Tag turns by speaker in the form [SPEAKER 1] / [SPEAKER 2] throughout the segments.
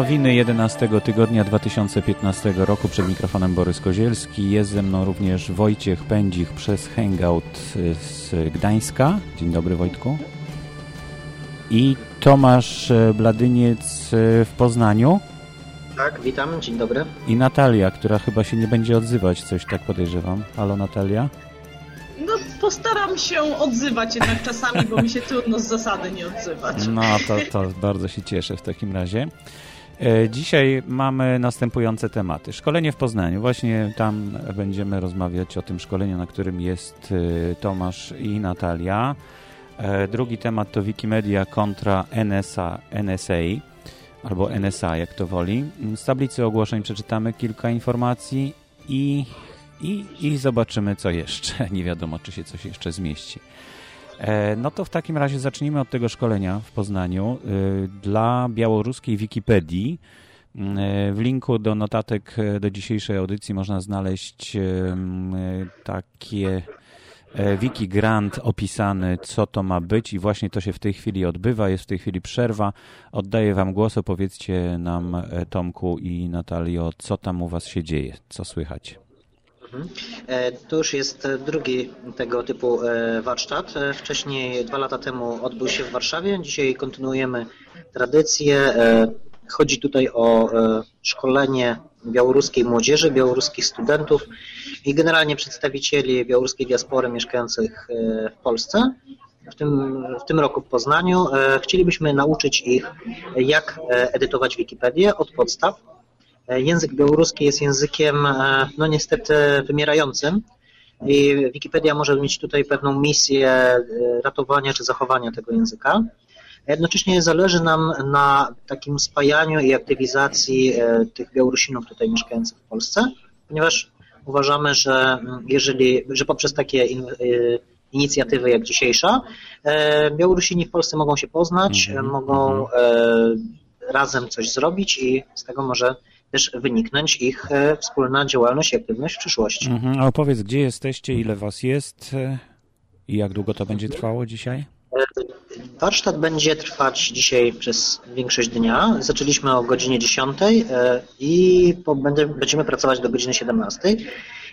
[SPEAKER 1] Nowiny 11 tygodnia 2015 roku. Przed mikrofonem Borys Kozielski. Jest ze mną również Wojciech Pędzich przez Hangout z Gdańska. Dzień dobry Wojtku. I Tomasz Bladyniec w Poznaniu.
[SPEAKER 2] Tak, witam, dzień dobry.
[SPEAKER 1] I Natalia, która chyba się nie będzie odzywać, coś tak podejrzewam. Halo Natalia?
[SPEAKER 3] No, postaram się odzywać jednak czasami, bo mi się trudno z zasady nie odzywać.
[SPEAKER 1] No, to, to bardzo się cieszę w takim razie. E, dzisiaj mamy następujące tematy. Szkolenie w Poznaniu. Właśnie tam będziemy rozmawiać o tym szkoleniu, na którym jest e, Tomasz i Natalia. E, drugi temat to Wikimedia kontra NSA, NSA albo NSA, jak to woli. Z tablicy ogłoszeń przeczytamy kilka informacji i i, i zobaczymy, co jeszcze. Nie wiadomo, czy się coś jeszcze zmieści. E, no to w takim razie zacznijmy od tego szkolenia w Poznaniu e, dla białoruskiej Wikipedii. E, w linku do notatek do dzisiejszej audycji można znaleźć takie wiki grant opisany, co to ma być i właśnie to się w tej chwili odbywa, jest w tej chwili przerwa. Oddaję wam głos, opowiedzcie nam Tomku i Natalio, co tam u was się dzieje, co słychać.
[SPEAKER 2] Mhm. E, to już jest drugi tego typu e, warsztat. E, wcześniej, dwa lata temu odbył się w Warszawie. Dzisiaj kontynuujemy tradycję. Chodzi tutaj o szkolenie białoruskiej młodzieży, białoruskich studentów i generalnie przedstawicieli białoruskiej diaspory mieszkających w Polsce. W tym, w tym roku w Poznaniu chcielibyśmy nauczyć ich, jak edytować Wikipedię od podstaw, język białoruski jest językiem, e, no niestety, wymierającym i Wikipedia może mieć tutaj pewną misję e, ratowania czy zachowania tego języka. Jednocześnie zależy nam na takim spajaniu i aktywizacji tych Białorusinów tutaj mieszkających w Polsce, ponieważ uważamy, że mm, jeżeli, że poprzez takie inicjatywy jak dzisiejsza, Białorusini w Polsce mogą się poznać, mm -hmm. mogą mhm. razem coś zrobić i z tego może też wyniknąć ich e, wspólna działalność i aktywność w przyszłości.
[SPEAKER 1] Mhm. A opowiedz, gdzie jesteście, ile was jest e, i jak długo to będzie trwało dzisiaj?
[SPEAKER 2] E, warsztat będzie trwać dzisiaj przez większość dnia. Zaczęliśmy o godzinie 10 i będziemy pracować do godziny 17.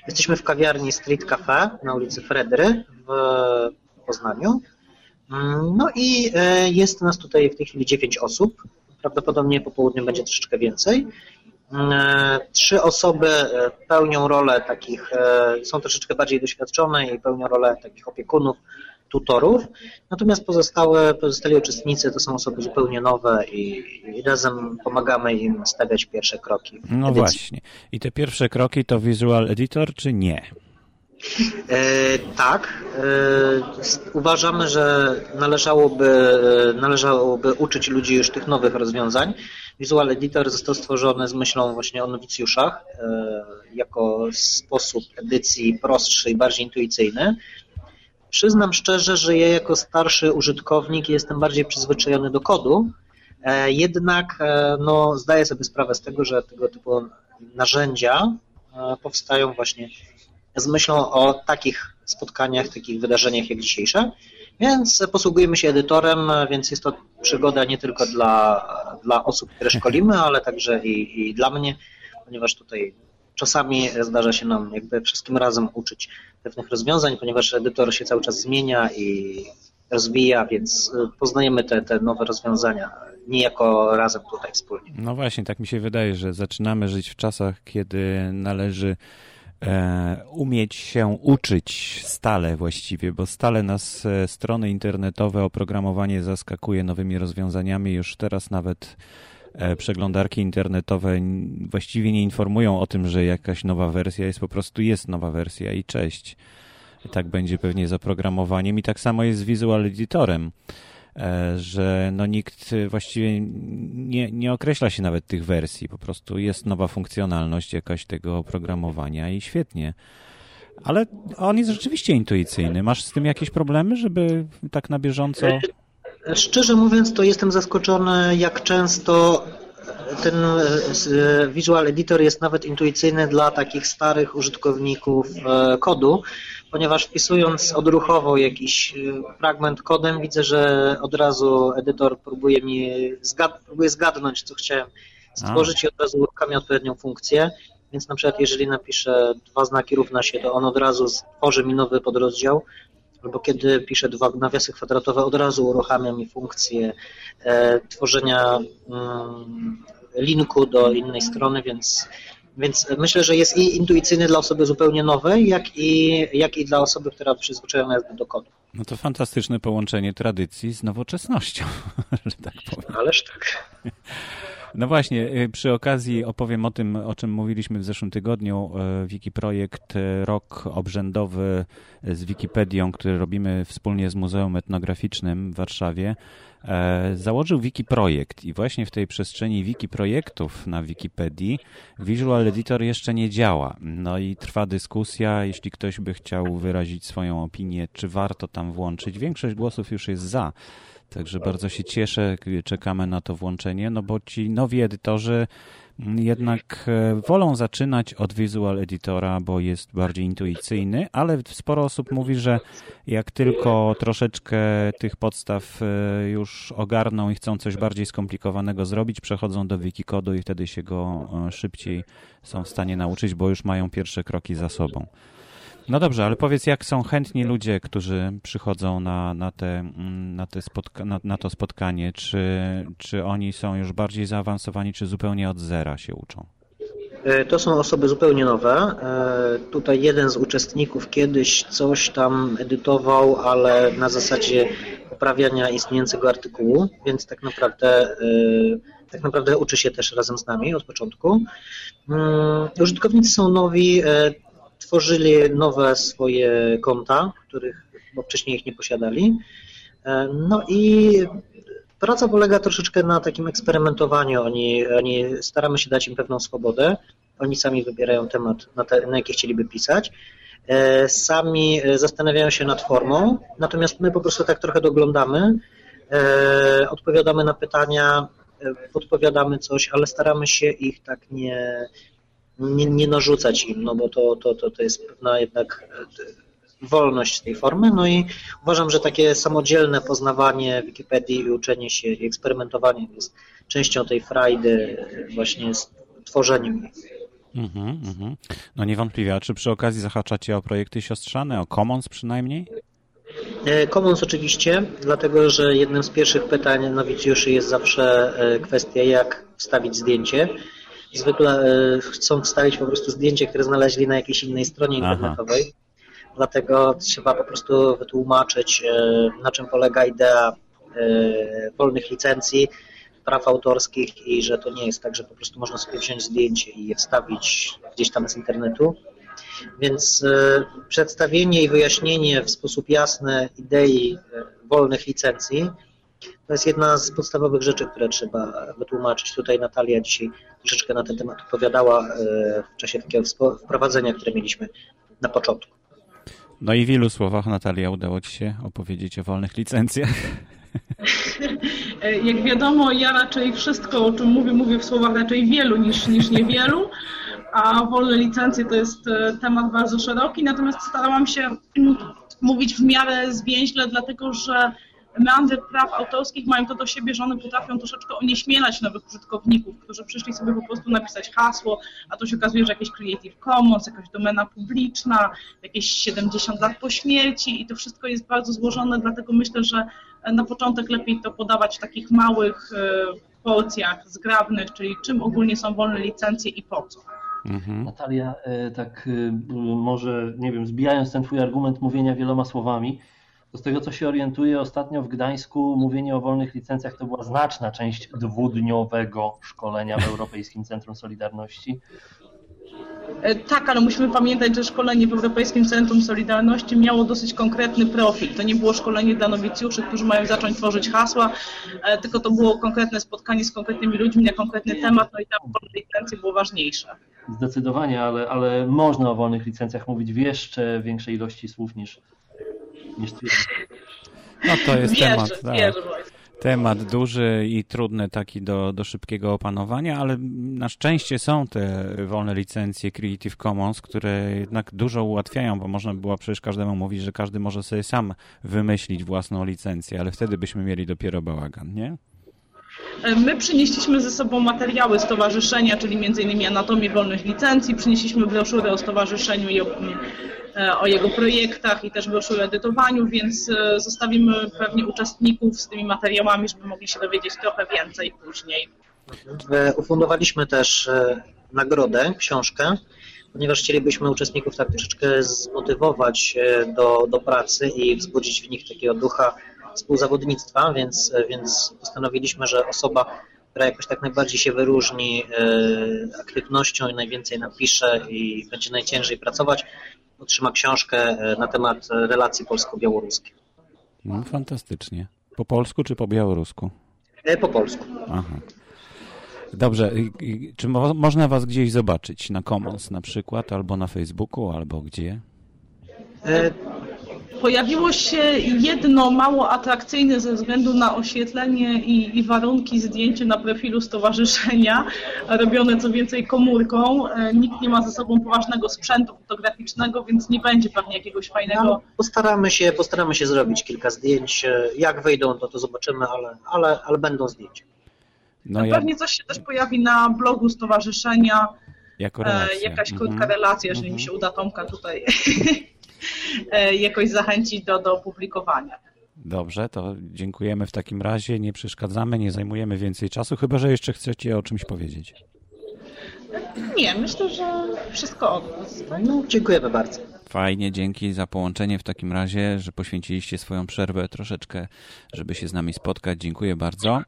[SPEAKER 2] Jesteśmy w kawiarni Street Cafe na ulicy Fredry w Poznaniu. Mm, no i jest nas tutaj w tej chwili 9 osób. Prawdopodobnie po południu będzie troszeczkę więcej. E, trzy osoby e, pełnią rolę takich, e, są troszeczkę bardziej doświadczone i pełnią rolę takich opiekunów, tutorów, natomiast pozostałe, pozostali uczestnicy to są osoby zupełnie nowe i, i razem pomagamy im stawiać pierwsze kroki.
[SPEAKER 1] No edycji. właśnie. I te pierwsze kroki to Visual Editor czy nie?
[SPEAKER 2] E, tak. E, uważamy, że należałoby, należałoby uczyć ludzi już tych nowych rozwiązań. Visual Editor został stworzony z myślą właśnie o nowicjuszach e, jako sposób edycji prostszy i bardziej intuicyjny. Przyznam szczerze, że ja jako starszy użytkownik jestem bardziej przyzwyczajony do kodu, e, jednak e, no, zdaję sobie sprawę z tego, że tego typu narzędzia powstają właśnie z myślą o takich spotkaniach, takich wydarzeniach jak dzisiejsze. Więc posługujemy się edytorem, więc jest to przygoda nie tylko dla, dla osób, które szkolimy, ale także i, i dla mnie, ponieważ tutaj czasami zdarza się nam jakby wszystkim razem uczyć pewnych rozwiązań, ponieważ edytor się cały czas zmienia i rozwija, więc poznajemy te, te nowe rozwiązania niejako razem tutaj wspólnie.
[SPEAKER 1] No właśnie, tak mi się wydaje, że zaczynamy żyć w czasach, kiedy należy umieć się uczyć stale właściwie, bo stale nas e, strony internetowe, oprogramowanie zaskakuje nowymi rozwiązaniami. Już teraz nawet e, przeglądarki internetowe właściwie nie informują o tym, że jakaś nowa wersja jest, po prostu jest nowa wersja i cześć. Tak będzie pewnie z oprogramowaniem i tak samo jest z Visual Editorem. E, że no nikt właściwie nie, nie określa się nawet tych wersji. Po prostu jest nowa funkcjonalność jakaś tego oprogramowania i świetnie. Ale on jest rzeczywiście intuicyjny. Masz z tym jakieś problemy, żeby tak na bieżąco.
[SPEAKER 2] Szczerze mówiąc, to jestem zaskoczony, jak często ten e, Visual Editor jest nawet intuicyjny dla takich starych użytkowników e, kodu, ponieważ wpisując odruchowo jakiś y, fragment kodem, widzę, że od razu edytor próbuje mi zgad próbuje zgadnąć, co chciałem stworzyć i od razu uruchamia odpowiednią funkcję. Więc na przykład jeżeli napiszę dwa znaki równa się, to on od razu stworzy mi nowy podrozdział, albo kiedy piszę dwa nawiasy kwadratowe, od razu uruchamia mi funkcję e, tworzenia mm, linku do innej strony, więc, więc myślę, że jest i intuicyjny dla osoby zupełnie nowej, jak i, jak i dla osoby, która przyzwyczajona jest do kodu.
[SPEAKER 1] No to fantastyczne połączenie tradycji z nowoczesnością, że tak powiem.
[SPEAKER 2] Ależ tak.
[SPEAKER 1] No właśnie, y, przy okazji opowiem o tym, o czym mówiliśmy w zeszłym tygodniu. Y, Wikiprojekt y, Rok Obrzędowy z Wikipedią, który robimy wspólnie z Muzeum Etnograficznym w Warszawie, e, założył Wikiprojekt i właśnie w tej przestrzeni Wikiprojektów na Wikipedii Visual Editor jeszcze nie działa. No i trwa dyskusja, jeśli ktoś by chciał wyrazić swoją opinię, czy warto tam włączyć. Większość głosów już jest za. Także bardzo się cieszę, czekamy na to włączenie, no bo ci nowi edytorzy jednak e, wolą zaczynać od Visual Editora, bo jest bardziej intuicyjny, ale sporo osób mówi, że jak tylko troszeczkę tych podstaw e, już ogarną i chcą coś bardziej skomplikowanego zrobić, przechodzą do Wikikodu i wtedy się go e, szybciej są w stanie nauczyć, bo już mają pierwsze kroki za sobą. No dobrze, ale powiedz, jak są chętni ludzie, którzy przychodzą na, na, te, na, te spotka- na, na to spotkanie? Czy, czy oni są już bardziej zaawansowani, czy zupełnie od zera się uczą?
[SPEAKER 2] E, to są osoby zupełnie nowe. E, tutaj jeden z uczestników kiedyś coś tam edytował, ale na zasadzie poprawiania istniejącego artykułu, więc tak naprawdę, e, tak naprawdę uczy się też razem z nami od początku. Mm, użytkownicy są nowi, tworzyli nowe swoje konta, których bo wcześniej ich nie posiadali. E, no i praca polega troszeczkę na takim eksperymentowaniu. Oni, oni staramy się dać im pewną swobodę. Oni sami wybierają temat, na, te, na jaki chcieliby pisać. E, sami zastanawiają się nad formą, natomiast my po prostu tak trochę doglądamy, e, odpowiadamy na pytania, podpowiadamy coś, ale staramy się ich tak nie, nie, nie narzucać im, no bo to, to, to, to jest pewna jednak e, wolność tej formy. No i uważam, że takie samodzielne poznawanie Wikipedii i uczenie się i eksperymentowanie jest częścią tej frajdy właśnie z tworzeniem.
[SPEAKER 1] Mm-hmm, mm-hmm. No niewątpliwie. A czy przy okazji zahaczacie o projekty siostrzane, o Commons przynajmniej?
[SPEAKER 2] E, Commons oczywiście, dlatego że jednym z pierwszych pytań nowicjuszy jest zawsze e, kwestia, jak wstawić zdjęcie zwykle e, chcą wstawić po prostu zdjęcie, które znaleźli na jakiejś innej stronie internetowej. Aha. Dlatego trzeba po prostu wytłumaczyć, e, na czym polega idea e, wolnych licencji, praw autorskich i że to nie jest tak, że po prostu można sobie wziąć zdjęcie i je wstawić gdzieś tam z internetu. Więc przedstawienie i wyjaśnienie w sposób jasny idei wolnych licencji to jest jedna z podstawowych rzeczy, które trzeba wytłumaczyć. Tutaj Natalia dzisiaj troszeczkę na ten temat opowiadała e, w czasie takiego wprowadzenia, które mieliśmy na początku.
[SPEAKER 1] No i w ilu słowach, Natalia, udało Ci się opowiedzieć o wolnych licencjach?
[SPEAKER 3] Jak wiadomo, ja raczej wszystko, o czym mówię, mówię w słowach raczej wielu niż, niż niewielu, a wolne licencje to jest e, temat bardzo szeroki, natomiast starałam się mówić w miarę zwięźle, dlatego że meandry praw autorskich mają to do siebie, że one potrafią troszeczkę onieśmielać nowych użytkowników, którzy przyszli sobie po prostu napisać hasło, a to się okazuje, że jakieś Creative Commons, jakaś domena publiczna, jakieś 70 lat po śmierci i to wszystko jest bardzo złożone, dlatego myślę, że na początek lepiej to podawać w takich małych e, porcjach zgrabnych, czyli czym ogólnie są wolne licencje i po co.
[SPEAKER 4] Mhm. Natalia, e, tak e, może, nie wiem, zbijając ten twój argument mówienia wieloma słowami, to z tego co się orientuję, ostatnio w Gdańsku mówienie o wolnych licencjach to była znaczna część dwudniowego szkolenia w Europejskim Centrum Solidarności.
[SPEAKER 3] E, tak, ale musimy pamiętać, że szkolenie w Europejskim Centrum Solidarności miało dosyć konkretny profil. To nie było szkolenie dla nowicjuszy, którzy mają zacząć tworzyć hasła, e, tylko to było konkretne spotkanie z konkretnymi ludźmi na konkretny temat, no i tam wolne licencje było ważniejsze.
[SPEAKER 4] Zdecydowanie, ale, ale można o wolnych licencjach mówić w jeszcze większej ilości słów niż, niż
[SPEAKER 1] No to jest wierzę, temat. Tak. Wierzę, temat duży i trudny taki do, do szybkiego opanowania, ale na szczęście są te wolne licencje Creative Commons, które jednak dużo ułatwiają, bo można było przecież każdemu mówić, że każdy może sobie sam wymyślić własną licencję, ale wtedy byśmy mieli dopiero bałagan, nie?
[SPEAKER 3] My przynieśliśmy ze sobą materiały stowarzyszenia, czyli m.in. Anatomię Wolnych Licencji, przynieśliśmy broszurę o stowarzyszeniu i o, o jego projektach i też broszurę edytowaniu, więc zostawimy pewnie uczestników z tymi materiałami, żeby mogli się dowiedzieć trochę więcej później.
[SPEAKER 2] Ufundowaliśmy też nagrodę, książkę, ponieważ chcielibyśmy uczestników tak troszeczkę zmotywować e, do, do pracy i wzbudzić w nich takiego ducha współzawodnictwa, więc, e, więc postanowiliśmy, że osoba, która jakoś tak najbardziej się wyróżni e, aktywnością i najwięcej napisze i będzie najciężej pracować, otrzyma książkę na temat relacji polsko-białoruskich.
[SPEAKER 1] No, fantastycznie. Po polsku czy po białorusku?
[SPEAKER 2] Po polsku. Aha.
[SPEAKER 1] Dobrze, czy mo można was gdzieś zobaczyć? Na Commons na przykład, albo na Facebooku, albo gdzie?
[SPEAKER 3] Pojawiło się jedno mało atrakcyjne ze względu na oświetlenie i, i, warunki zdjęcie na profilu stowarzyszenia, robione co więcej komórką. E, nikt nie ma ze sobą poważnego sprzętu fotograficznego, więc nie będzie pewnie jakiegoś fajnego... No,
[SPEAKER 2] postaramy, się, postaramy się zrobić kilka zdjęć. E, jak wyjdą, to to zobaczymy, ale, ale, ale będą zdjęcia.
[SPEAKER 3] No Pewnie ja... coś się też pojawi na blogu stowarzyszenia.
[SPEAKER 1] Jako e, relacja.
[SPEAKER 3] Jakaś krótka mhm. relacja, jeżeli mhm. mi się uda Tomka tutaj jakoś zachęcić do, do opublikowania.
[SPEAKER 1] Dobrze, to dziękujemy w takim razie. Nie przeszkadzamy, nie zajmujemy więcej czasu, chyba że jeszcze chcecie o czymś powiedzieć.
[SPEAKER 3] Nie, myślę, że wszystko od nas.
[SPEAKER 2] No, dziękujemy bardzo.
[SPEAKER 1] Fajnie, dzięki za połączenie w takim razie, że poświęciliście swoją przerwę troszeczkę, żeby się z nami spotkać. Dziękuję bardzo.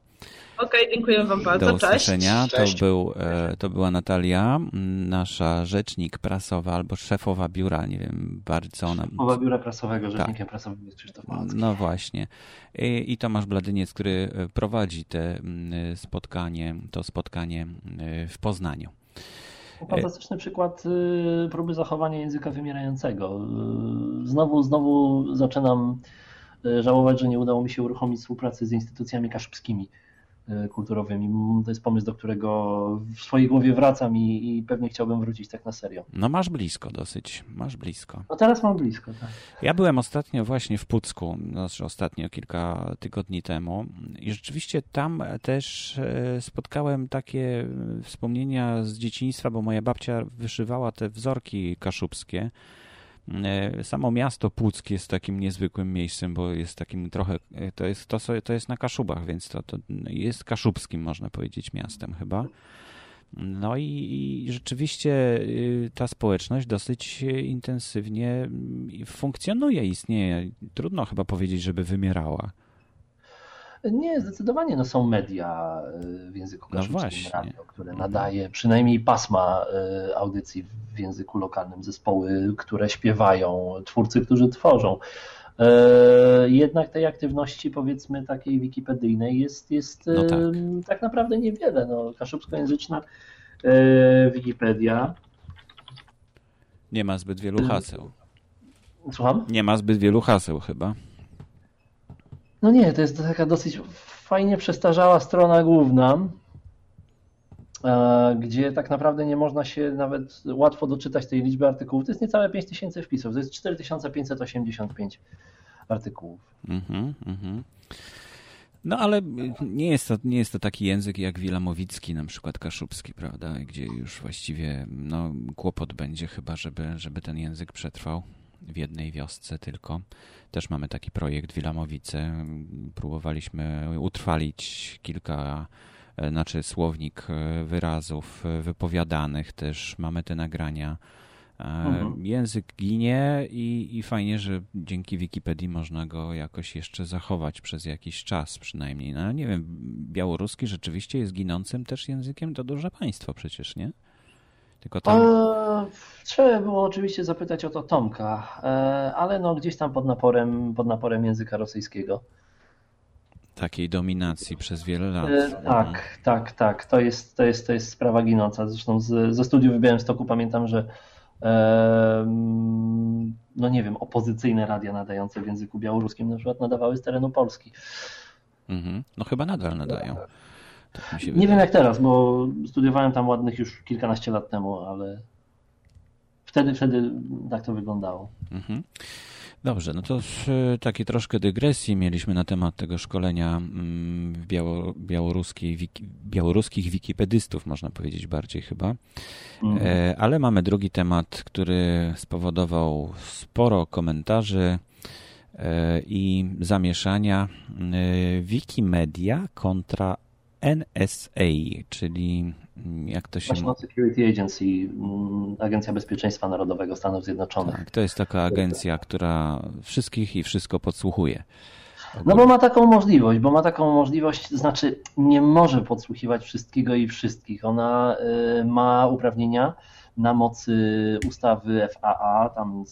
[SPEAKER 3] Okej, okay, dziękuję Wam bardzo.
[SPEAKER 1] Do usłyszenia. Cześć. To, był, e, to była Natalia, nasza rzecznik prasowa albo szefowa biura, nie wiem bardzo ona.
[SPEAKER 4] Szefowa biura prasowego, rzecznikiem tak. prasowym jest Krzysztof Małacki.
[SPEAKER 1] No właśnie. I, I Tomasz Bladyniec, który e, prowadzi te spotkanie, to spotkanie w Poznaniu.
[SPEAKER 4] Fantastyczny przykład y, próby zachowania języka wymierającego. Y, znowu, znowu zaczynam y, żałować, że nie udało mi się uruchomić współpracy z instytucjami kaszubskimi E, kulturowymi. To jest pomysł, do którego w swojej głowie wracam i, i, pewnie chciałbym wrócić tak na serio.
[SPEAKER 1] No masz blisko dosyć, masz blisko.
[SPEAKER 4] No teraz mam blisko, tak.
[SPEAKER 1] Ja byłem ostatnio właśnie w Pucku, znaczy ostatnio kilka tygodni temu i rzeczywiście tam też e, spotkałem takie wspomnienia z dzieciństwa, bo moja babcia wyszywała te wzorki kaszubskie E, samo miasto Puck jest takim niezwykłym miejscem, bo jest takim trochę, e, to jest, to, to jest na Kaszubach, więc to, to jest kaszubskim, można powiedzieć, miastem chyba. No i, i, rzeczywiście y, ta społeczność dosyć intensywnie funkcjonuje, istnieje. Trudno chyba powiedzieć, żeby wymierała.
[SPEAKER 4] Nie, zdecydowanie no, są media y, w języku no kaszubskim, no radio, które nadaje przynajmniej pasma y, audycji w języku lokalnym, zespoły, które śpiewają, twórcy, którzy tworzą. Y, jednak tej aktywności, powiedzmy, takiej wikipedyjnej jest, jest no tak. tak. naprawdę niewiele. No, kaszubskojęzyczna Wikipedia.
[SPEAKER 1] Nie ma zbyt wielu haseł.
[SPEAKER 4] Słucham?
[SPEAKER 1] Nie ma zbyt wielu haseł chyba.
[SPEAKER 4] No nie, to jest taka dosyć fajnie przestarzała strona główna, e, gdzie tak naprawdę nie można się nawet łatwo doczytać tej liczby artykułów. To jest niecałe 5000 wpisów, to jest 4585 artykułów. Mm-hmm, mm-hmm.
[SPEAKER 1] No ale nie jest, to, nie jest to taki język jak Wilamowicki, na przykład kaszubski, prawda, gdzie już właściwie no, kłopot będzie chyba, żeby, żeby ten język przetrwał w jednej wiosce tylko. Też mamy taki projekt Wilamowice. Próbowaliśmy utrwalić kilka, e, znaczy słownik e, wyrazów e, wypowiadanych też. Mamy te nagrania. Mhm. Język ginie i, i fajnie, że dzięki Wikipedii można go jakoś jeszcze zachować przez jakiś czas przynajmniej. No nie wiem, białoruski rzeczywiście jest ginącym też językiem, to duże państwo przecież, nie?
[SPEAKER 4] Tylko tam... E, trzeba było oczywiście zapytać o to Tomka, e, ale no gdzieś tam pod naporem, pod naporem języka rosyjskiego.
[SPEAKER 1] Takiej dominacji przez wiele lat.
[SPEAKER 4] E, tak, mhm. tak, tak. To jest, to jest, to jest sprawa ginąca. Zresztą z, ze studiów w Białymstoku pamiętam, że no nie wiem, opozycyjne radia nadające w języku białoruskim na przykład nadawały z terenu Polski.
[SPEAKER 1] Mhm. No chyba nadal nadają.
[SPEAKER 4] Tak nie wiem jak teraz, bo studiowałem tam ładnych już kilkanaście lat temu, ale wtedy, wtedy tak to wyglądało. Mhm.
[SPEAKER 1] Dobrze, no to takie troszkę dygresji mieliśmy na temat tego szkolenia mm, biało, białoruskiej, wiki, białoruskich wikipedystów, można powiedzieć bardziej chyba. Mhm. E, ale mamy drugi temat, który spowodował sporo komentarzy e, i zamieszania. E, Wikimedia kontra NSA, czyli mm, jak to się...
[SPEAKER 4] National Security Agency, mm, Agencja Bezpieczeństwa Narodowego Stanów Zjednoczonych.
[SPEAKER 1] Tak, to jest taka agencja, która wszystkich i wszystko podsłuchuje.
[SPEAKER 4] No bo ma taką możliwość, bo ma taką możliwość, znaczy nie może podsłuchiwać wszystkiego i wszystkich. Ona y, ma uprawnienia na mocy ustawy FAA, tam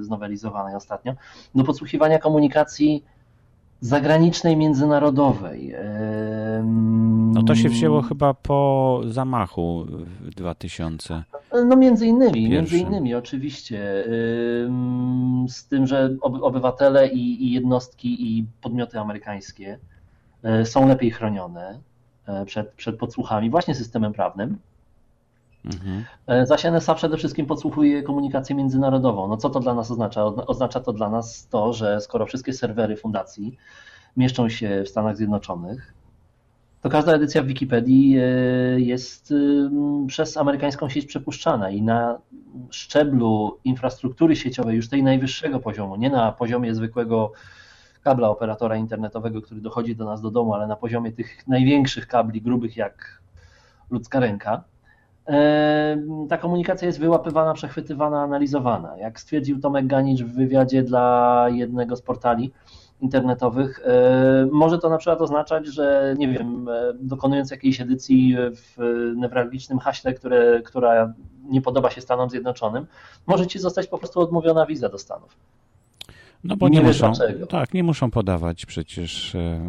[SPEAKER 4] znowelizowanej ostatnio, do podsłuchiwania komunikacji zagranicznej, międzynarodowej.
[SPEAKER 1] No to się wzięło chyba po zamachu w 2000.
[SPEAKER 4] No między innymi, między innymi oczywiście. Z tym, że obywatele i, jednostki i podmioty amerykańskie e, są lepiej chronione e, przed, przed podsłuchami właśnie systemem prawnym. Mhm. E, zaś NSA przede wszystkim podsłuchuje komunikację międzynarodową. No co to dla nas oznacza? Oznacza to dla nas to, że skoro wszystkie serwery fundacji mieszczą się w Stanach Zjednoczonych, to każda edycja w Wikipedii e, jest przez amerykańską sieć przepuszczana i na szczeblu infrastruktury sieciowej już tej najwyższego poziomu, nie na poziomie zwykłego kabla operatora internetowego, który dochodzi do nas do domu, ale na poziomie tych największych kabli, grubych jak ludzka ręka, ta komunikacja jest wyłapywana, przechwytywana, analizowana. Jak stwierdził Tomek Ganicz w wywiadzie dla jednego z portali internetowych, może to na przykład oznaczać, że nie wiem, dokonując jakiejś edycji w newralgicznym haśle, które, która nie podoba się Stanom Zjednoczonym, może ci zostać po prostu odmówiona wiza do Stanów.
[SPEAKER 1] No bo nie, nie muszą, tak, nie muszą podawać przecież e,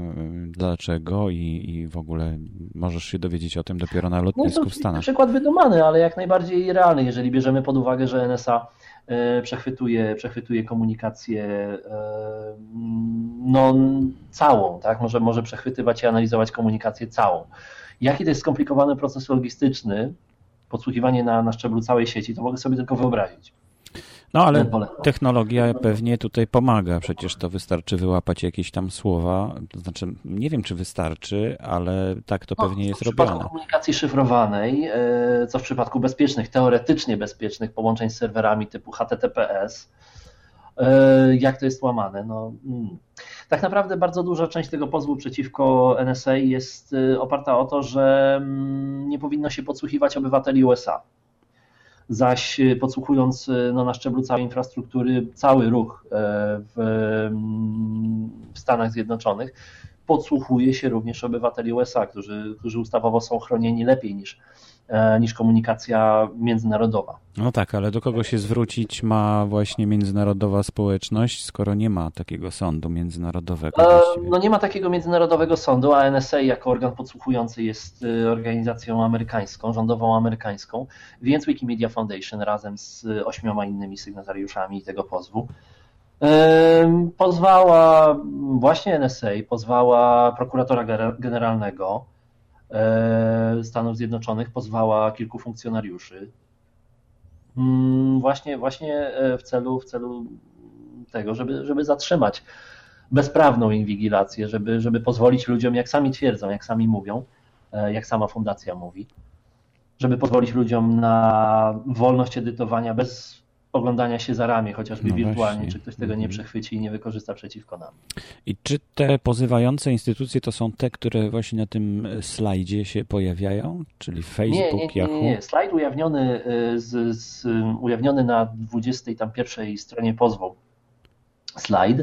[SPEAKER 1] dlaczego i, i w ogóle możesz się dowiedzieć o tym dopiero na lotnisku no w Stanach.
[SPEAKER 4] Przykład wydumany, ale jak najbardziej realny, jeżeli bierzemy pod uwagę, że NSA e, przechwytuje, przechwytuje komunikację e, no, całą, tak? Może, może przechwytywać i analizować komunikację całą. Jaki to jest skomplikowany proces logistyczny, podsłuchiwanie na, na szczeblu całej sieci, to mogę sobie tylko wyobrazić.
[SPEAKER 1] No ale technologia pewnie tutaj pomaga. Przecież to wystarczy wyłapać jakieś tam słowa. To znaczy, nie wiem, czy wystarczy, ale tak to no, pewnie jest robione. W
[SPEAKER 4] przypadku komunikacji szyfrowanej, e, co w przypadku bezpiecznych, teoretycznie bezpiecznych połączeń z serwerami typu HTTPS, e, jak to jest łamane? No, mm. Tak naprawdę bardzo duża część tego pozwu przeciwko NSA jest e, oparta o to, że mm, nie powinno się podsłuchiwać obywateli USA zaś y, podsłuchując y, no, na szczeblu całej infrastruktury cały ruch e, w, mm, w Stanach Zjednoczonych, podsłuchuje się również obywateli USA, którzy, którzy ustawowo są chronieni lepiej niż, niż komunikacja międzynarodowa.
[SPEAKER 1] No tak, ale do kogo się zwrócić ma właśnie międzynarodowa społeczność, skoro nie ma takiego sądu międzynarodowego? E,
[SPEAKER 4] no nie ma takiego międzynarodowego sądu, a NSA jako organ podsłuchujący jest y, organizacją amerykańską, rządową amerykańską, więc Wikimedia Foundation razem z ośmioma innymi sygnatariuszami tego pozwu pozwała właśnie NSA, pozwała prokuratora generalnego Stanów Zjednoczonych, pozwała kilku funkcjonariuszy. Mm, właśnie, właśnie e, w celu, w celu tego, żeby, żeby zatrzymać bezprawną inwigilację, żeby, żeby pozwolić ludziom, jak sami twierdzą, jak sami mówią, e, jak sama fundacja mówi, żeby pozwolić ludziom na wolność edytowania bez oglądania się za ramię, chociażby no wirtualnie, właśnie. czy ktoś tego nie mhm. przechwyci i nie wykorzysta przeciwko nam.
[SPEAKER 1] I czy te pozywające instytucje to są te, które właśnie na tym slajdzie się pojawiają, czyli Facebook, nie, nie, nie, Yahoo?
[SPEAKER 4] Nie, nie, slajd ujawniony, y, z, z, ujawniony na 21 stronie pozwu, slajd,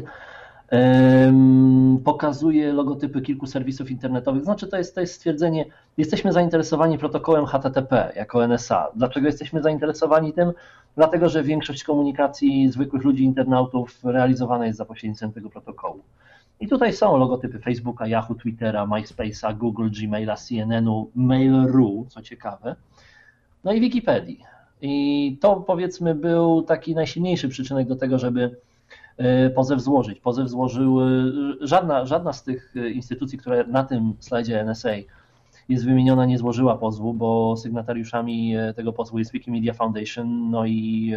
[SPEAKER 4] pokazuje logotypy kilku serwisów internetowych. Znaczy, to jest, to jest stwierdzenie, jesteśmy zainteresowani protokołem HTTP jako NSA. Dlaczego jesteśmy zainteresowani tym? Dlatego, że większość komunikacji zwykłych ludzi, internautów realizowana jest za pośrednictwem tego protokołu. I tutaj są logotypy Facebooka, Yahoo, Twittera, MySpace'a, Google, Gmaila, CNN-u, Mail.ru, co ciekawe, no i Wikipedii. I to powiedzmy był taki najsilniejszy przyczynek do tego, żeby pozew złożyć. Pozew złożyły żadna, żadna z tych instytucji, które na tym slajdzie NSA jest wymieniona, nie złożyła pozwu, bo sygnatariuszami tego pozwu jest Wikimedia Foundation, no i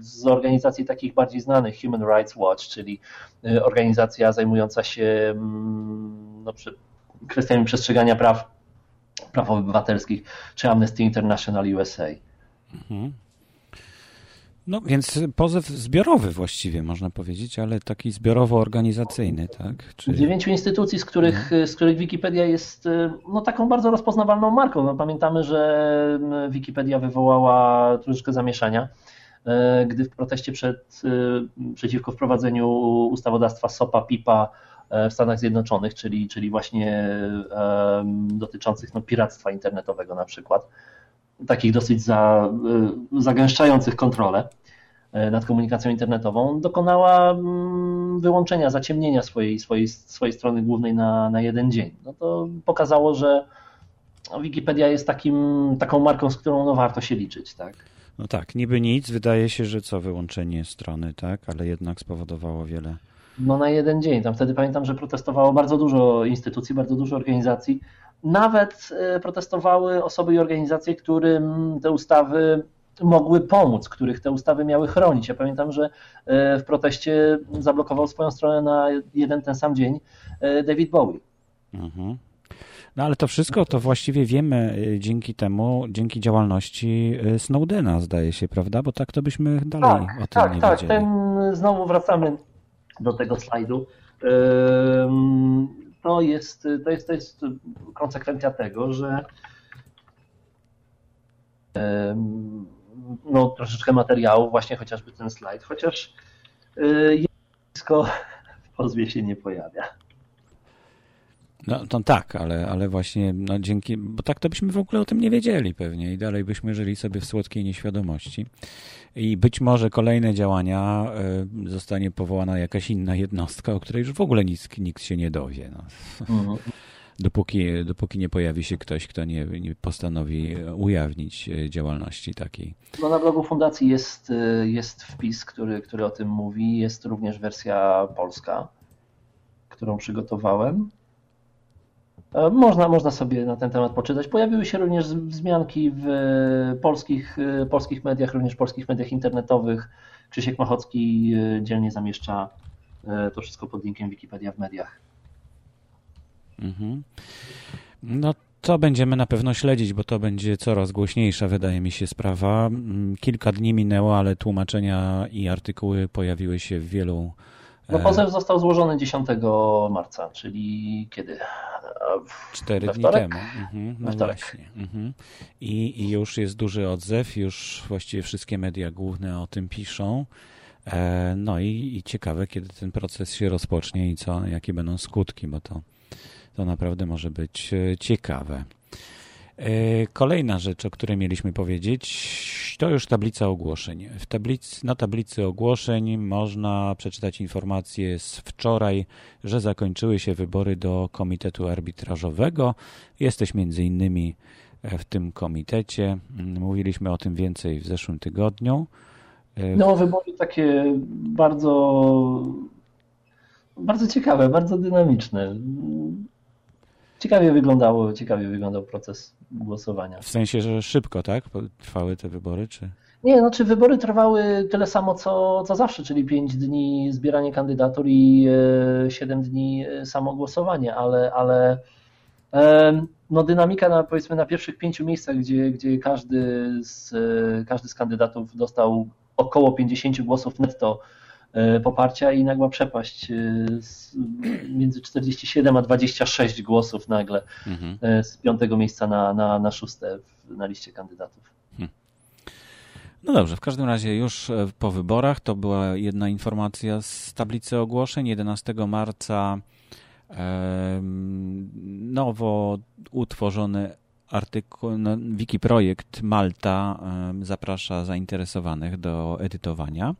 [SPEAKER 4] z organizacji takich bardziej znanych, Human Rights Watch, czyli organizacja zajmująca się mm, no, kwestiami przestrzegania praw, praw obywatelskich, czy Amnesty International USA. Mhm.
[SPEAKER 1] No więc pozew zbiorowy właściwie można powiedzieć, ale taki zbiorowo-organizacyjny, tak?
[SPEAKER 4] Czyli... Dziewięciu instytucji, z których, no. z których Wikipedia jest no, taką bardzo rozpoznawalną marką. No, pamiętamy, że Wikipedia wywołała troszeczkę zamieszania, e, gdy w proteście przed, e, przeciwko wprowadzeniu ustawodawstwa SOPA, PIPA e, w Stanach Zjednoczonych, czyli, czyli właśnie dotyczących no, piractwa internetowego na przykład, takich dosyć za, y, zagęszczających kontrolę y, nad komunikacją internetową, dokonała mm, wyłączenia, zaciemnienia swojej, swojej, swojej strony głównej na, na jeden dzień. No to pokazało, że Wikipedia jest takim, taką marką, z którą no, warto się liczyć. Tak?
[SPEAKER 1] No tak, niby nic, wydaje się, że co wyłączenie strony, tak, ale jednak spowodowało wiele.
[SPEAKER 4] No na jeden dzień. Tam wtedy pamiętam, że protestowało bardzo dużo instytucji, bardzo dużo organizacji, nawet e, protestowały osoby i organizacje, którym te ustawy mogły pomóc, których te ustawy miały chronić. Ja pamiętam, że e, w proteście zablokował swoją stronę na jeden ten sam dzień e, David Bowie. Mhm.
[SPEAKER 1] No ale to wszystko to właściwie wiemy dzięki temu, dzięki działalności Snowdena, zdaje się, prawda? Bo tak to byśmy dalej tak, o tym
[SPEAKER 4] tak,
[SPEAKER 1] nie
[SPEAKER 4] tak.
[SPEAKER 1] wiedzieli.
[SPEAKER 4] Ten, znowu wracamy do tego slajdu to jest, to jest, to jest konsekwencja tego, że no, troszeczkę materiałów, właśnie chociażby ten slajd, chociaż y, blisko w pozwie się nie pojawia.
[SPEAKER 1] No to tak, ale, ale właśnie no dzięki, bo tak to byśmy w ogóle o tym nie wiedzieli pewnie i dalej byśmy żyli sobie w słodkiej nieświadomości. I być może kolejne działania y, zostanie powołana jakaś inna jednostka, o której już w ogóle nikt, nikt się nie dowie. No. Mhm. Dopóki, dopóki nie pojawi się ktoś, kto nie, nie postanowi ujawnić e, działalności takiej.
[SPEAKER 4] No na blogu fundacji jest, e, jest wpis, który, który o tym mówi. Jest również wersja polska, którą przygotowałem. E, można, można sobie na ten temat poczytać. Pojawiły się również wzmianki w polskich, e, polskich mediach, również polskich mediach internetowych. Krzysiek Machocki e, dzielnie zamieszcza to wszystko pod linkiem Wikipedia w mediach.
[SPEAKER 1] Mhm. No to będziemy na pewno śledzić, bo to będzie coraz głośniejsza, wydaje mi się, sprawa. Mm, kilka dni minęło, ale tłumaczenia i artykuły pojawiły się w wielu
[SPEAKER 4] no pozew został złożony 10 marca, czyli kiedy?
[SPEAKER 1] Cztery dni temu. Mhm, no właśnie. Mhm. I, I już jest duży odzew, już właściwie wszystkie media główne o tym piszą. E, no i, i ciekawe, kiedy ten proces się rozpocznie i co, jakie będą skutki, bo to, to naprawdę może być e, ciekawe. E, kolejna rzecz, o której mieliśmy powiedzieć, to już tablica ogłoszeń. W tablicy, na tablicy ogłoszeń można przeczytać informację z wczoraj, że zakończyły się wybory do Komitetu Arbitrażowego. Jesteś między innymi e, w tym komitecie. Mówiliśmy o tym więcej w zeszłym tygodniu.
[SPEAKER 4] E, no, wybory takie bardzo, bardzo ciekawe, bardzo dynamiczne ciekawie wyglądało, ciekawie wyglądał proces głosowania.
[SPEAKER 1] W sensie, że szybko, tak? Trwały te wybory, czy?
[SPEAKER 4] Nie, no czy wybory trwały tyle samo co, co zawsze, czyli 5 dni zbieranie kandydatur i 7 e, dni e, samo głosowanie, ale, ale no dynamika na, powiedzmy na pierwszych pięciu miejscach, gdzie, gdzie każdy, z, e, każdy z kandydatów dostał około 50 głosów netto poparcia i nagła przepaść e, między 47 a 26 głosów nagle mhm. E, z piątego miejsca na, na, na szóste na liście kandydatów. Hmm.
[SPEAKER 1] No dobrze, w każdym razie już po wyborach to była jedna informacja z tablicy ogłoszeń. 11 marca nowo utworzony artykuł, no, Wikiprojekt Malta zaprasza zainteresowanych do edytowania.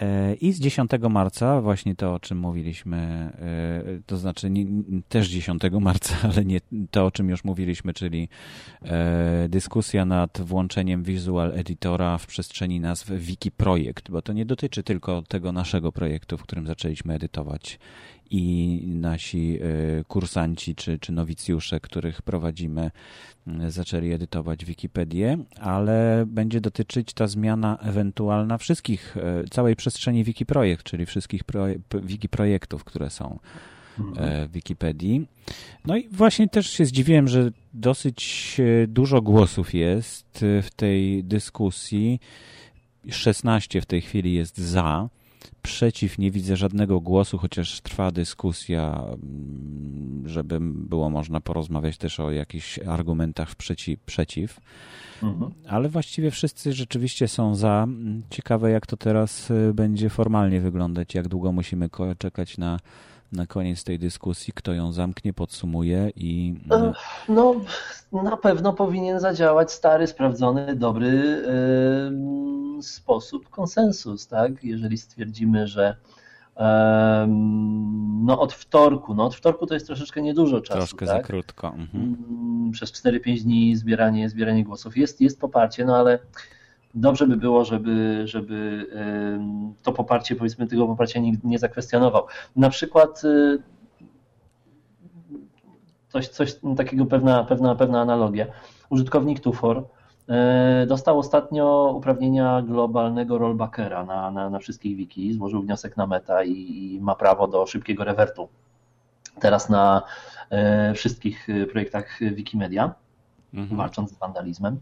[SPEAKER 1] E, I z 10 marca, właśnie to, o czym mówiliśmy, e, to znaczy nie, też 10 marca, ale nie to, o czym już mówiliśmy, czyli e, dyskusja nad włączeniem Visual Editora w przestrzeni nazw Wiki Projekt, bo to nie dotyczy tylko tego naszego projektu, w którym zaczęliśmy edytować i nasi kursanci czy, czy nowicjusze, których prowadzimy, zaczęli edytować Wikipedię, ale będzie dotyczyć ta zmiana ewentualna wszystkich, całej przestrzeni Wikiprojekt, czyli wszystkich proje Wikiprojektów, które są w Wikipedii. No i właśnie też się zdziwiłem, że dosyć dużo głosów jest w tej dyskusji. 16 w tej chwili jest za. Przeciw nie widzę żadnego głosu, chociaż trwa dyskusja, mm, żeby było można porozmawiać też o jakichś argumentach przeci przeciw. Mhm. Ale właściwie wszyscy rzeczywiście są za. Ciekawe, jak to teraz y, będzie formalnie wyglądać, jak długo musimy czekać na na koniec tej dyskusji, kto ją zamknie, podsumuje i.
[SPEAKER 4] No, na pewno powinien zadziałać stary, sprawdzony, dobry yy, sposób konsensus, tak? Jeżeli stwierdzimy, że yy, no od wtorku, no od wtorku to jest troszeczkę niedużo czasu.
[SPEAKER 1] Troszkę
[SPEAKER 4] tak?
[SPEAKER 1] za krótko. Mhm.
[SPEAKER 4] Mm, przez 4-5 dni zbieranie, zbieranie głosów. Jest, jest poparcie, no ale dobrze by było, żeby, żeby to poparcie, powiedzmy, tego poparcia nikt nie zakwestionował. Na przykład y, coś, coś takiego, pewna, pewna, pewna analogia. Użytkownik Tufor y, dostał ostatnio uprawnienia globalnego rollbackera na, na, na wszystkich wiki, złożył wniosek na meta i, i ma prawo do szybkiego rewertu. Teraz na y, wszystkich projektach Wikimedia, mhm. walcząc z wandalizmem.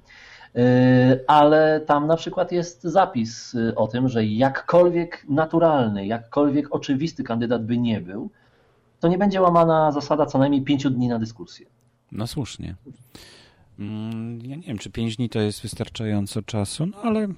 [SPEAKER 4] Y, ale tam na przykład jest zapis y, o tym, że jakkolwiek naturalny, jakkolwiek oczywisty kandydat by nie był, to nie będzie łamana zasada co najmniej pięciu dni na dyskusję.
[SPEAKER 1] No słusznie. Mm, ja nie wiem, czy pięć dni to jest wystarczająco czasu, no ale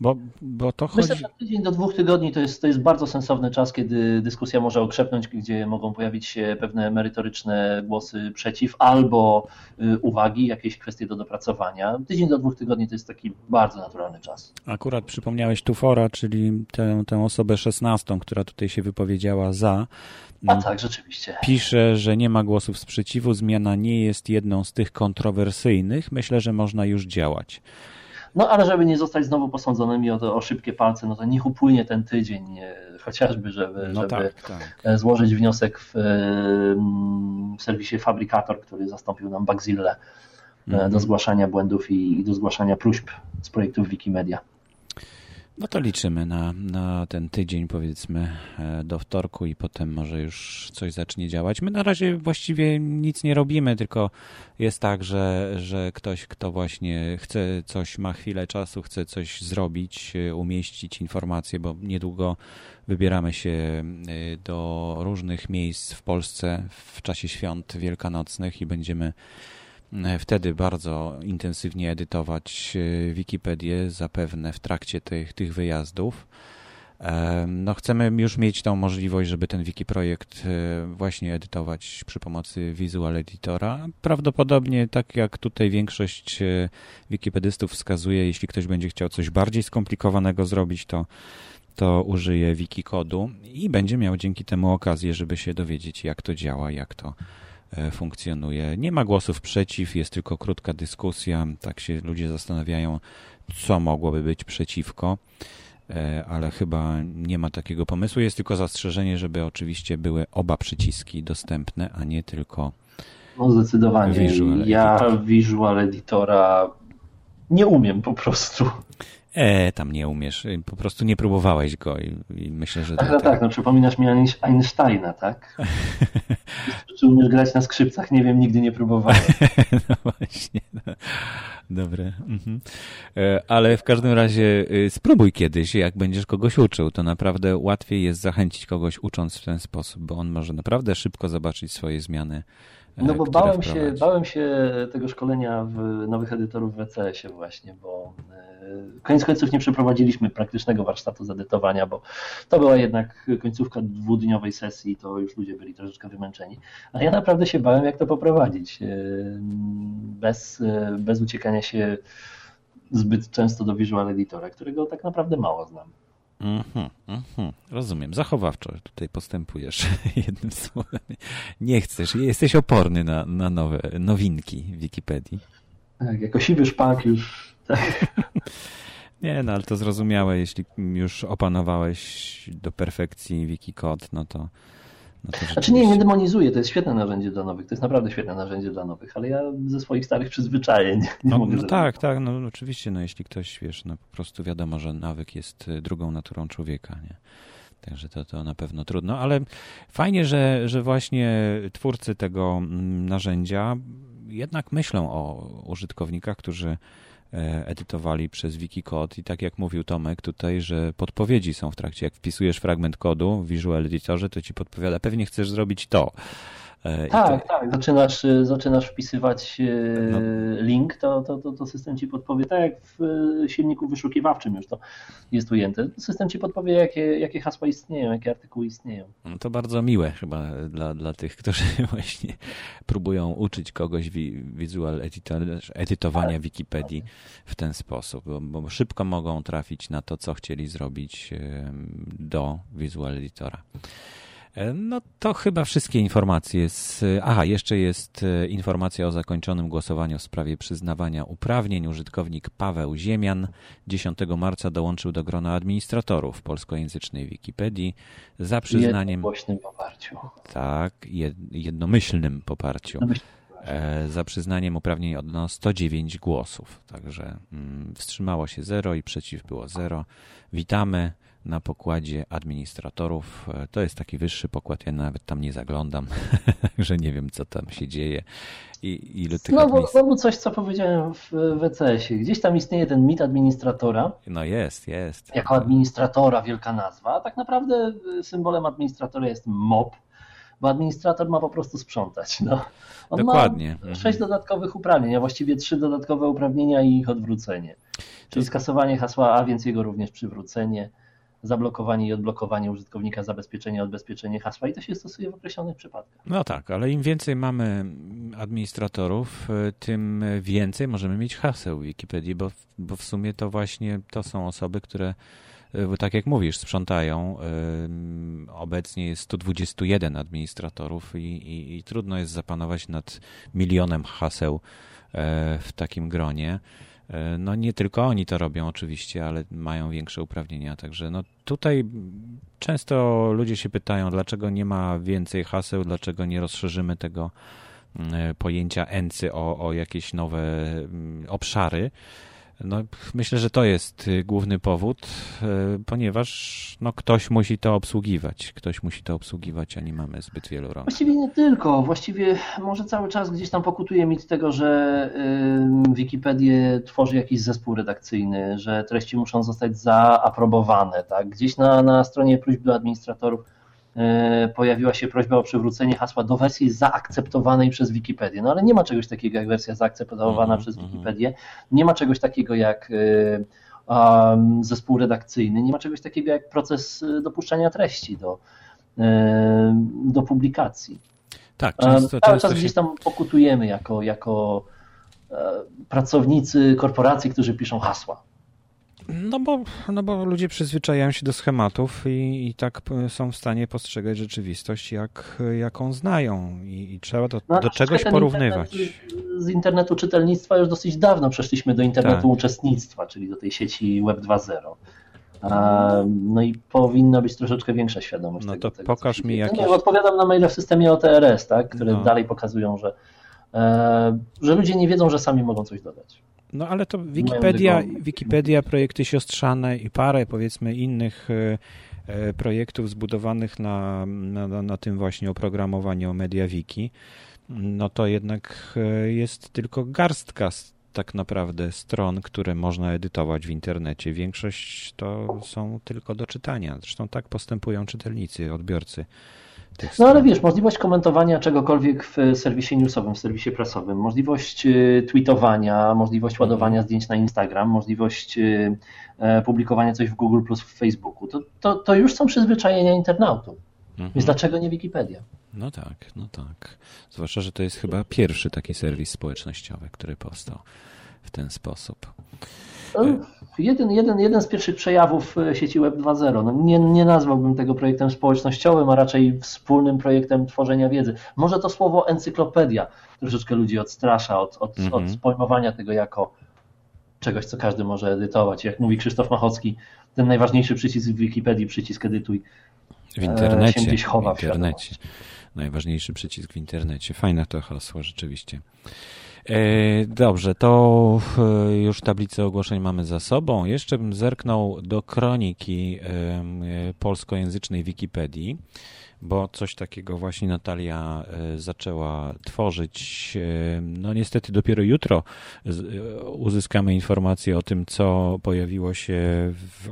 [SPEAKER 1] bo, bo to chodzi...
[SPEAKER 4] Myślę, że tydzień do dwóch tygodni to jest, to jest bardzo sensowny czas, kiedy dyskusja może okrzepnąć, gdzie mogą pojawić się pewne merytoryczne głosy przeciw albo y, uwagi, jakieś kwestie do dopracowania. Tydzień do dwóch tygodni to jest taki bardzo naturalny czas.
[SPEAKER 1] Akurat przypomniałeś Tufora, czyli tę, tę osobę szesnastą, która tutaj się wypowiedziała za.
[SPEAKER 4] A tak, rzeczywiście.
[SPEAKER 1] Pisze, że nie ma głosów sprzeciwu, zmiana nie jest jedną z tych kontrowersyjnych. Myślę, że można już działać.
[SPEAKER 4] No ale żeby nie zostać znowu posądzonymi o, o szybkie palce, no to niech upłynie ten tydzień, chociażby, żeby, no żeby tak, tak. E, złożyć wniosek w, w serwisie Fabrikator, który zastąpił nam Bugzilla do zgłaszania błędów i, i do zgłaszania próśb z projektów Wikimedia.
[SPEAKER 1] No to liczymy na, na ten tydzień, powiedzmy, e, do wtorku i potem może już coś zacznie działać. My na razie właściwie nic nie robimy, tylko jest tak, że, że ktoś, kto właśnie chce coś, ma chwilę czasu, chce coś zrobić, e, umieścić informacje, bo niedługo wybieramy się e, do różnych miejsc w Polsce w czasie świąt wielkanocnych i będziemy wtedy bardzo intensywnie edytować e, Wikipedię, zapewne w trakcie tych, tych wyjazdów. E, no chcemy już mieć tą możliwość, żeby ten wiki projekt właśnie edytować przy pomocy Visual Editora. Prawdopodobnie, tak jak tutaj większość wikipedystów wskazuje, jeśli ktoś będzie chciał coś bardziej skomplikowanego zrobić, to, to użyje wikikodu i będzie miał dzięki temu okazję, żeby się dowiedzieć, jak to działa, jak to E, funkcjonuje. Nie ma głosów przeciw, jest tylko krótka dyskusja. Tak się ludzie zastanawiają, co mogłoby być przeciwko, e, ale chyba nie ma takiego pomysłu. Jest tylko zastrzeżenie, żeby oczywiście były oba przyciski dostępne, a nie tylko.
[SPEAKER 4] No zdecydowanie. Visual ja Visual Editora nie umiem po prostu.
[SPEAKER 1] E, tam nie umiesz, po prostu nie próbowałeś go i, i myślę, że...
[SPEAKER 4] Tak, tak, tak, no przypominasz mi Einsteina, tak? Czy umiesz grać na skrzypcach? Nie wiem, nigdy nie próbowałem.
[SPEAKER 1] no właśnie, no. Dobre. Mhm. E, ale w każdym razie y, spróbuj kiedyś, jak będziesz kogoś uczył, to naprawdę łatwiej jest zachęcić kogoś ucząc w ten sposób, bo on może naprawdę szybko zobaczyć swoje zmiany
[SPEAKER 4] no bo bałem się, bałem się tego szkolenia w nowych edytorów w WCS-ie właśnie, bo e, koniec końców nie przeprowadziliśmy praktycznego warsztatu zedytowania, bo to była jednak końcówka dwudniowej sesji, to już ludzie byli troszeczkę wymęczeni. A ja naprawdę się bałem, jak to poprowadzić, e, bez, e, bez uciekania się zbyt często do Visual Editora, którego tak naprawdę mało znam.
[SPEAKER 1] Mhm, mhm. Rozumiem. Zachowawczo tutaj postępujesz, jednym słowem. Nie chcesz, jesteś oporny na, na nowe nowinki Wikipedii.
[SPEAKER 4] Tak, jako siwy szpak już. Tak.
[SPEAKER 1] Nie, no ale to zrozumiałe, jeśli już opanowałeś do perfekcji Wikicode, no to,
[SPEAKER 4] No znaczy nie, nie demonizuję, to jest świetne narzędzie dla nowych, to jest naprawdę świetne narzędzie dla nowych, ale ja ze swoich starych przyzwyczajeń nie
[SPEAKER 1] no,
[SPEAKER 4] mogę
[SPEAKER 1] No tak, tak, no oczywiście, no jeśli ktoś, wiesz, no po prostu wiadomo, że nawyk jest y, drugą naturą człowieka, nie? Także to, to na pewno trudno, ale fajnie, że, że właśnie twórcy tego mm, narzędzia jednak myślą o użytkownikach, którzy edytowali przez Wikicode i tak jak mówił Tomek tutaj, że podpowiedzi są w trakcie. Jak wpisujesz fragment kodu w Visual Editorze, to ci podpowiada, pewnie chcesz zrobić to.
[SPEAKER 4] E, tak, to... tak. Zaczynasz, e, zaczynasz wpisywać e, no. link, to, to, to, to, system ci podpowie, tak jak w silniku wyszukiwawczym już to jest ujęte. System ci podpowie, jakie, jakie hasła istnieją, jakie artykuły istnieją.
[SPEAKER 1] No to bardzo miłe chyba dla, dla tych, którzy właśnie próbują uczyć kogoś wizual edytowania tak. Wikipedii w ten sposób, bo, bo szybko mogą trafić na to, co chcieli zrobić do Visual Editora. E, no to chyba wszystkie informacje. Z... Aha, jeszcze jest e, informacja o zakończonym głosowaniu w sprawie przyznawania uprawnień. Użytkownik Paweł Ziemian 10 marca dołączył do grona administratorów polskojęzycznej Wikipedii za przyznaniem.
[SPEAKER 4] Jednogłośnym poparciu.
[SPEAKER 1] Tak, jednomyślnym poparciu. E, za przyznaniem uprawnień oddano 109 głosów. Także mm, wstrzymało się 0 i przeciw było 0. Witamy na pokładzie administratorów. E, to jest taki wyższy pokład, ja nawet tam nie zaglądam, że nie wiem, co tam się dzieje. I ilu tych
[SPEAKER 4] znowu, administ... znowu coś, co powiedziałem w WCS-ie. Gdzieś tam istnieje ten mit administratora.
[SPEAKER 1] No jest, jest.
[SPEAKER 4] Jako administratora wielka nazwa. A tak naprawdę symbolem administratora jest MOP, bo administrator ma po prostu sprzątać. No.
[SPEAKER 1] On Dokładnie.
[SPEAKER 4] ma sześć dodatkowych uprawnień, a właściwie trzy dodatkowe uprawnienia i ich odwrócenie. Czyli skasowanie hasła A, więc jego również przywrócenie zablokowanie i odblokowanie użytkownika, zabezpieczenie, odbezpieczenie hasła i to się stosuje w określonych przypadkach.
[SPEAKER 1] No tak, ale im więcej mamy administratorów, e, tym więcej możemy mieć haseł w Wikipedii, bo, bo w sumie to właśnie to są osoby, które e, tak jak mówisz, sprzątają. E, obecnie jest 121 administratorów i, i, i trudno jest zapanować nad milionem haseł w takim gronie. E, no nie tylko oni to robią oczywiście, ale mają większe uprawnienia, także no tutaj często ludzie się pytają, dlaczego nie ma więcej haseł, dlaczego nie rozszerzymy tego mm, e, pojęcia ENCY o, o jakieś nowe mm, obszary. No, myślę, że to jest y, główny powód, y, ponieważ no, ktoś musi to obsługiwać. Ktoś musi to obsługiwać, a nie mamy zbyt wielu rąk.
[SPEAKER 4] Właściwie nie tylko. Właściwie może cały czas gdzieś tam pokutuje mit tego, że Wikipedię tworzy jakiś zespół redakcyjny, że treści muszą zostać zaaprobowane. Tak? Gdzieś na, na stronie próśb do administratorów pojawiła się prośba o przywrócenie hasła do wersji zaakceptowanej przez Wikipedię. No ale nie ma czegoś takiego jak wersja zaakceptowana mm -hmm. przez Wikipedię, nie ma czegoś takiego jak um, zespół redakcyjny, nie ma czegoś takiego jak proces dopuszczania treści do, do publikacji.
[SPEAKER 1] Tak, często,
[SPEAKER 4] Cały czas się... gdzieś tam pokutujemy jako, jako pracownicy korporacji, którzy piszą hasła.
[SPEAKER 1] No bo, no bo ludzie przyzwyczajają się do schematów i, i tak są w stanie postrzegać rzeczywistość, jak, jaką znają i, i trzeba do, no, do czegoś porównywać.
[SPEAKER 4] z internetu czytelnictwa już dosyć dawno przeszliśmy do internetu tak. uczestnictwa, czyli do tej sieci Web 2.0. No i powinna być troszeczkę większa świadomość
[SPEAKER 1] no
[SPEAKER 4] tego.
[SPEAKER 1] to tego, pokaż mi jakieś...
[SPEAKER 4] No odpowiadam na maile w systemie OTRS, tak, które no. dalej pokazują, że, e, że ludzie nie wiedzą, że sami mogą coś dodać.
[SPEAKER 1] No ale to Wikipedia, Wikipedia, projekty siostrzane i parę powiedzmy innych e, e, projektów zbudowanych na, na, na tym właśnie oprogramowaniu o MediaWiki, no to jednak e, jest tylko garstka tak naprawdę stron, które można edytować w internecie. Większość to są tylko do czytania. Zresztą tak postępują czytelnicy, odbiorcy
[SPEAKER 4] no ale wiesz, możliwość komentowania czegokolwiek w serwisie newsowym, w serwisie prasowym, możliwość y, tweetowania, możliwość mhm. ładowania zdjęć na Instagram, możliwość y, e, publikowania coś w Google plus w Facebooku, to, to, to już są przyzwyczajenia internautów. Mhm. Więc dlaczego nie Wikipedia?
[SPEAKER 1] No tak, no tak. Zwłaszcza, że to jest chyba pierwszy taki serwis społecznościowy, który powstał w ten sposób.
[SPEAKER 4] No, jeden, jeden, jeden z pierwszych przejawów e, sieci Web 2.0. No nie, nie nazwałbym tego projektem społecznościowym, a raczej wspólnym projektem tworzenia wiedzy. Może to słowo encyklopedia troszeczkę ludzi odstrasza od, od, -hmm. od pojmowania tego jako czegoś, co każdy może edytować. Jak mówi Krzysztof Machocki, ten najważniejszy przycisk w Wikipedii, przycisk edytuj.
[SPEAKER 1] w internecie, się gdzieś chowa w internecie. Najważniejszy przycisk w internecie. Fajne to hasło, rzeczywiście. E, dobrze, to e, już tablicę ogłoszeń mamy za sobą. Jeszcze bym zerknął do kroniki e, polskojęzycznej Wikipedii, bo coś takiego właśnie Natalia zaczęła tworzyć. No niestety dopiero jutro uzyskamy informacje o tym, co pojawiło się w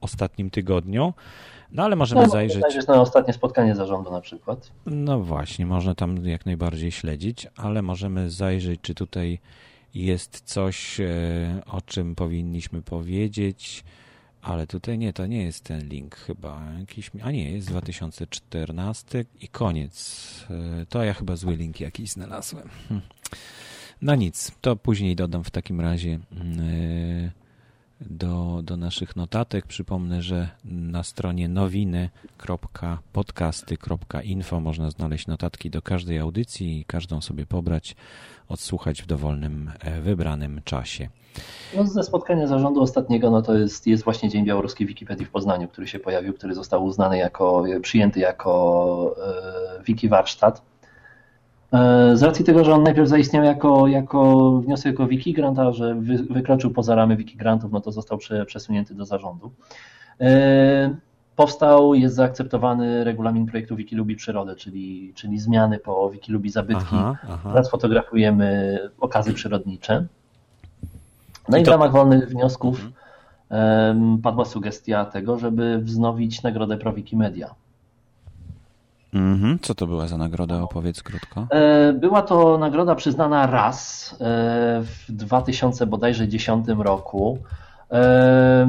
[SPEAKER 1] ostatnim tygodniu. No ale możemy no, zajrzeć.
[SPEAKER 4] Zajrzeć na ostatnie spotkanie zarządu na przykład.
[SPEAKER 1] No właśnie, można tam jak najbardziej śledzić, ale możemy zajrzeć, czy tutaj jest coś, e, o czym powinniśmy powiedzieć. Ale tutaj nie, to nie jest ten link chyba. Jakiś, a nie, jest 2014 i koniec. E, to ja chyba zły link jakiś znalazłem. Hm. No nic, to później dodam w takim razie. Do, do naszych notatek. Przypomnę, że na stronie nowiny.podcasty.info można znaleźć notatki do każdej audycji i każdą sobie pobrać, odsłuchać w dowolnym, e, wybranym czasie.
[SPEAKER 4] No, ze spotkania zarządu ostatniego, no to jest, jest właśnie Dzień Białoruskiej Wikipedii w Poznaniu, który się pojawił, który został uznany jako, przyjęty jako e, Wiki Warsztat. E, z racji tego, że on najpierw zaistniał jako, jako wniosek o Wikigrant, a że wy, wykroczył poza ramy Wikigrantów, no to został prze, przesunięty do zarządu. E, powstał, jest zaakceptowany regulamin projektu Wiki Lubi Przyrodę, czyli, czyli zmiany po Wiki Lubi Zabytki. Aha, aha. Teraz fotografujemy okazy przyrodnicze. No i, i to... w ramach wolnych wniosków mhm. padła sugestia tego, żeby wznowić nagrodę Pro Wikimedia.
[SPEAKER 1] Mhm. Co to była za nagroda? Opowiedz krótko.
[SPEAKER 4] E, była to nagroda przyznana raz e, w 2010 roku. E,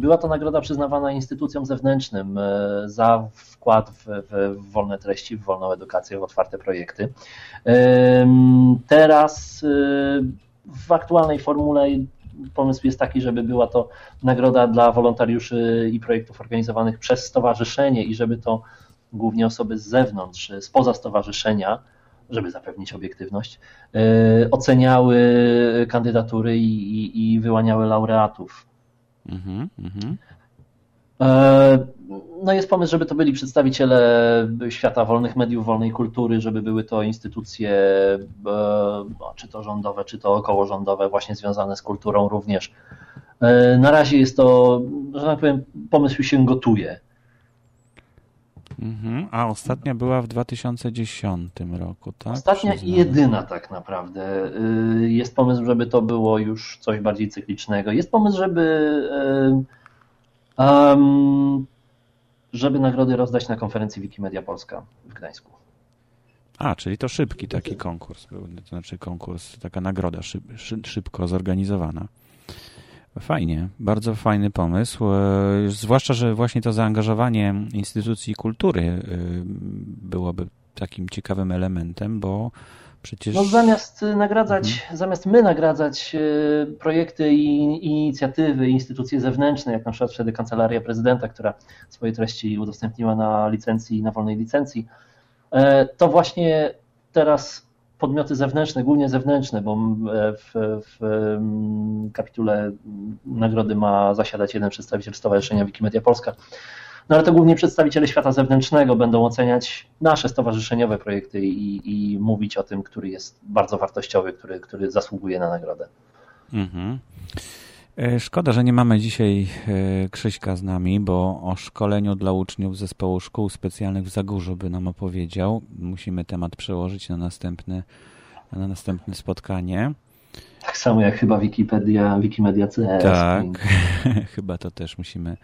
[SPEAKER 4] była to nagroda przyznawana instytucjom zewnętrznym za wkład w, w wolne treści, w wolną edukację, w otwarte projekty. Teraz w aktualnej formule pomysł jest taki, żeby była to nagroda dla wolontariuszy i projektów organizowanych przez stowarzyszenie i żeby to głównie osoby z zewnątrz, spoza stowarzyszenia, żeby zapewnić obiektywność, e, oceniały kandydatury i, i, i wyłaniały laureatów. Mm -hmm. No jest pomysł, żeby to byli przedstawiciele świata wolnych mediów, wolnej kultury, żeby były to instytucje, e, no, czy to rządowe, czy to okołorządowe, właśnie związane z kulturą również. Na razie jest to, że tak powiem, pomysł się gotuje.
[SPEAKER 1] Mhm. A ostatnia była w 2010 roku, tak?
[SPEAKER 4] Ostatnia i jedyna tak naprawdę. Y, jest pomysł, żeby to było już coś bardziej cyklicznego. Jest pomysł, żeby um, żeby nagrody rozdać na konferencji Wikimedia Polska w Gdańsku.
[SPEAKER 1] A, czyli to szybki taki konkurs był, to znaczy konkurs, taka nagroda szyb, szybko zorganizowana. Fajnie, bardzo fajny pomysł. E, zwłaszcza, że właśnie to zaangażowanie instytucji kultury e, byłoby takim ciekawym elementem, bo przecież.
[SPEAKER 4] No zamiast nagradzać, mhm. zamiast my nagradzać e, projekty i inicjatywy, instytucje zewnętrzne, jak na przykład wtedy Kancelaria Prezydenta, która swoje treści udostępniła na licencji, na wolnej licencji, to właśnie teraz podmioty zewnętrzne, głównie zewnętrzne, bo w, w kapitule nagrody ma zasiadać jeden przedstawiciel Stowarzyszenia Wikimedia Polska. No ale to głównie przedstawiciele świata zewnętrznego będą oceniać nasze stowarzyszeniowe projekty i, i mówić o tym, który jest bardzo wartościowy, który, który zasługuje na nagrodę. Mhm.
[SPEAKER 1] E, szkoda, że nie mamy dzisiaj e, Krzyśka z nami, bo o szkoleniu dla uczniów zespołu szkół specjalnych w Zagórzu by nam opowiedział. Musimy temat przełożyć na następne, na następne spotkanie.
[SPEAKER 4] Tak samo jak chyba Wikipedia, Wikimedia CS.
[SPEAKER 1] Tak, chyba to też musimy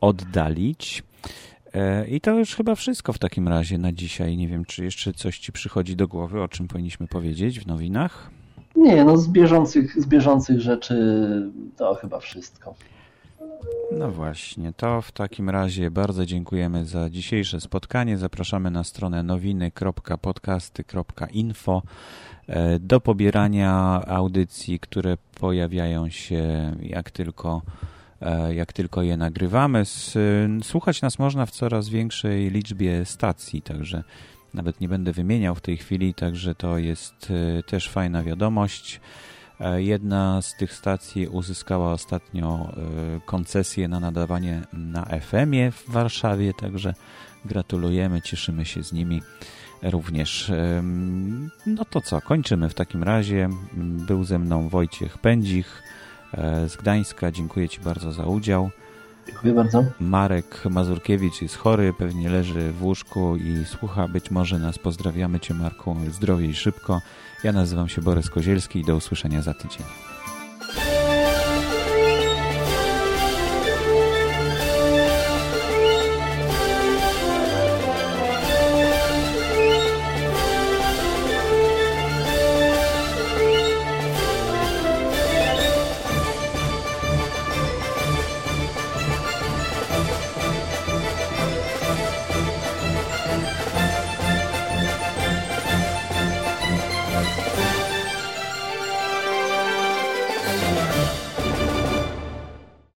[SPEAKER 1] oddalić. E, I to już chyba wszystko w takim razie na dzisiaj. Nie wiem, czy jeszcze coś Ci przychodzi do głowy, o czym powinniśmy powiedzieć w nowinach?
[SPEAKER 4] Nie, no z bieżących, z bieżących rzeczy to chyba wszystko.
[SPEAKER 1] No właśnie, to w takim razie bardzo dziękujemy za dzisiejsze spotkanie. Zapraszamy na stronę nowiny.podcasty.info e, do pobierania audycji, które pojawiają się jak tylko e, jak tylko je nagrywamy. Słuchać nas można w coraz większej liczbie stacji, także nawet nie będę wymieniał w tej chwili, także to jest e, też fajna wiadomość. E, jedna z tych stacji uzyskała ostatnio e, koncesję na nadawanie na FM-ie w Warszawie, także gratulujemy, cieszymy się z nimi również. No to co, kończymy w takim razie. Był ze mną Wojciech Pędzich e, z Gdańska. Dziękuję Ci bardzo za udział.
[SPEAKER 4] Dziękuję bardzo.
[SPEAKER 1] Marek Mazurkiewicz jest chory, pewnie leży w łóżku i słucha być może nas. Pozdrawiamy Cię Marku, zdrowie i szybko. Ja nazywam się Borys Kozielski i do usłyszenia za tydzień.